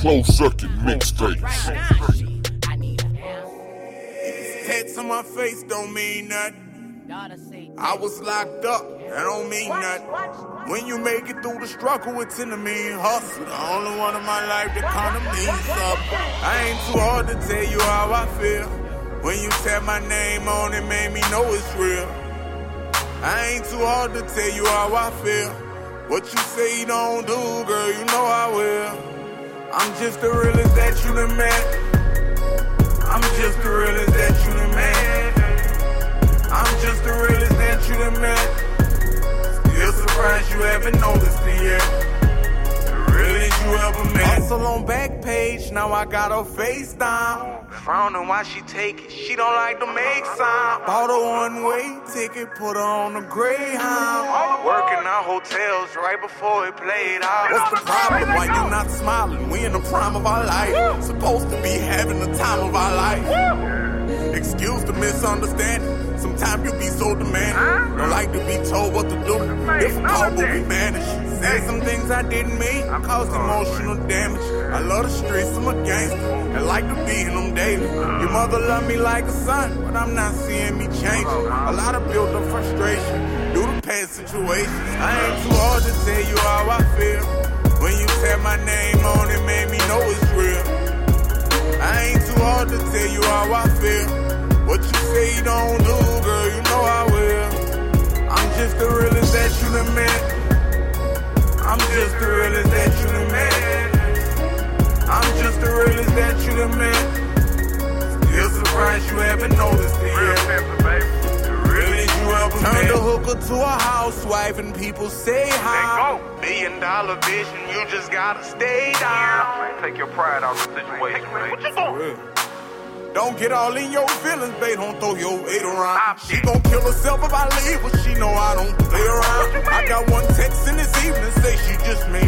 Closed circuit mixtapes. Tats on my face don't mean nothing. I was locked up, that don't mean nothing. When you make it through the struggle, it's in the mean hustle. The only one in my life that kinda means something. I ain't too hard to tell you how I feel. When you said my name on it, made me know it's real. I ain't too hard to tell you how I feel. What you say you don't do, girl, you know I will. I'm just the realest that you done met. I'm just the realest that you done met. I'm just the realest that you done met. Still surprised you haven't noticed Hustle on back page, now I got her face down. Frowning why she take it, she don't like to make sound. Bought a one way ticket, put her on the Greyhound. Working our hotels right before it played out. What's the problem? Why you not smiling? We in the prime of our life. Supposed to be having the time of our life. Excuse the misunderstanding. Sometimes you be so demanding. Don't like to be told what to do. Difficult, but we manage. Said some things I didn't mean. I Caused emotional damage. I love the streets, I'm a gangster. I like to be in them daily. Your uh-huh. mother loved me like a son, but I'm not seeing me change. Uh-huh. A lot of built up frustration due to past situations. I ain't uh-huh. too hard to tell you how I feel. When you said my name on it, made me know You haven't noticed it realest you ever Turned a hooker to a housewife and people say how. Million dollar vision, you just gotta stay down. Take your pride out of the situation, man. What you doing? Don't get all in your feelings, babe. Don't throw your weight around. She gon' kill herself if I leave, but she know I don't play around. I got one text in this evening, say she just made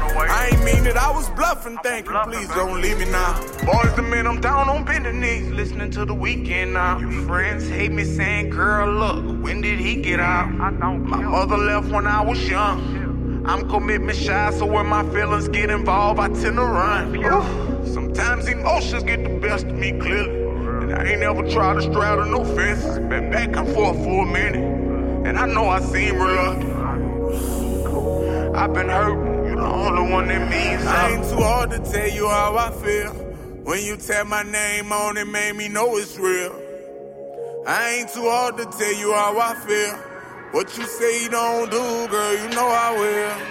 I ain't mean it, I was bluffing, thank you. Please don't leave me now. Boys, the men, I'm down on bended knees, listening to the Weeknd now. Your friends hate me saying, girl, look, when did he get out? My mother left when I was young. I'm commitment shy, so when my feelings get involved, I tend to run. Sometimes emotions get the best of me clearly. And I ain't ever tried to straddle no fences. Been back and forth for a minute. And I know I seem reluctant. I've been hurt. The only one that means. I ain't too hard to tell you how I feel. When you tap my name on it, made me know it's real. I ain't too hard to tell you how I feel. What you say you don't do, girl, you know I will.